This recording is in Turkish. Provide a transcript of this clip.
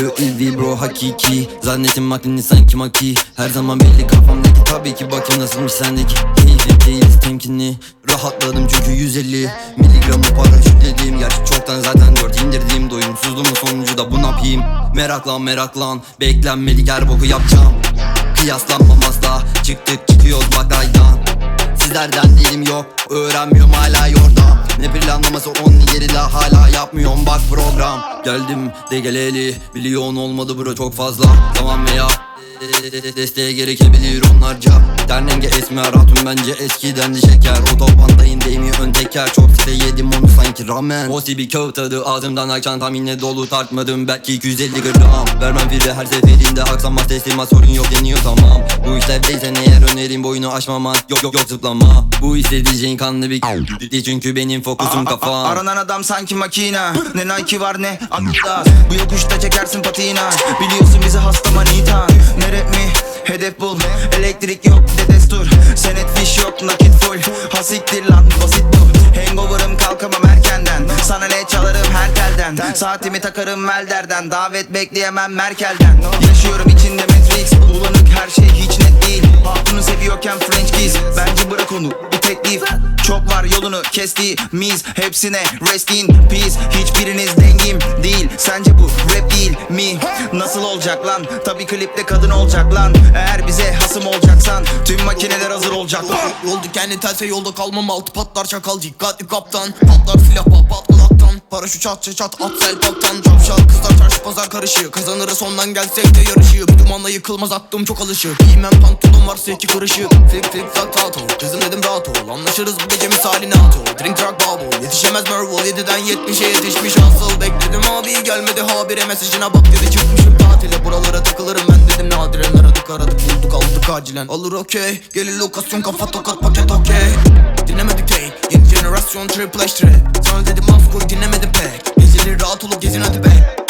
Le ilvi bro hakiki. Zannettim maklini sanki maki. Her zaman belli kafamdaki Tabii ki bakayım nasılmış sendeki. Keyifli değiliz temkinli. Rahatladım çünkü 150 Miligramı paraşütledim. Gerçi çoktan zaten dört indirdiğim Doyumsuzluğumun sonucu da bu ne yapayım Meraklan meraklan. Beklenmedik her boku yapacağım. Kıyaslanmam asla. Çıktık çıkıyoruz bakaydan Sizlerden dilim yok? Öğrenmiyorum hala yordam Ne planlaması onun yeri la hala yapmıyorum. Bak program. Geldim de geleli. Milyon olmadı bro çok fazla. Tamam veya Desteğe gerekebilir onlarca. Dernenge esmer hatun bence eskiden de şeker. Otobandayım değmiyor ön teker Çok sanki ramen. O bir kağıt tadı ağzımdan akşam tam yine dolu tartmadım. Belki 250 gram. Vermem fire her seferinde. Aksamaz teslimat sorun yok deniyor tamam. Bu işlerdeysen eğer önerim boyunu aşmaman Yok yok yok zıplama. Bu istediğin kanlı bir Ciddi çünkü benim fokusum A- a- kafam Aranan adam sanki makina. Ne Nike var ne Adidas. Bu yokuşta çekersin patina. Biliyorsun bizi hasta manita Ne rap mi? Hedef bul. Elektrik yok de destur. Senet fiş yok nakit full. Hasiktir lan basit telden Saatimi takarım Melder'den Davet bekleyemem Merkel'den. Yaşıyorum içinde Matrix. Bulanık her şey hiç net değil. Hatunu seviyorken French kiss. Bence bırak onu bir teklif. Çok var yolunu kestiğimiz Hepsine rest in peace. Hiçbiriniz dengim değil. Sence bu rap değil mi? Nasıl olacak lan? Tabi klipte kadın olacak lan. Eğer bize hasım olacaksan Tüm makineler hazır olacak. Yol dikenli telse yolda kalmam. Altı patlar çakal. Dikkatli kaptan. Patlar silah pat pat kulaktan Paraşüt çat çat çat. At sel pattan Çavşal kızlar çarşı pazar karışığı. Kazanırız sondan gelsek de yarışı. Bir dumanla yıkılmaz aklım çok alışık Giymem pantolon varsa iki karışık Flik flik flak tato Kızım dedim rahat ol. Anlaşırız bu gece misali NATO Drink drug bubble. Yetişemez Merval 7'den 70'e yetişmiş asıl. Bekledim abi gelmedi habire mesajına bak dedi. Çıkmışım tatile Buralara takılırım ben dedim. Nadiren aradık aradık bulduk aldık acilen. Alır okey. Gelir lokasyon kafa tokat paket okey. Dinlemedik tek yeni jenerasyon triple H trap Sana dedim af koy dinlemedim pek. Gezilir rahat olup gezin hadi be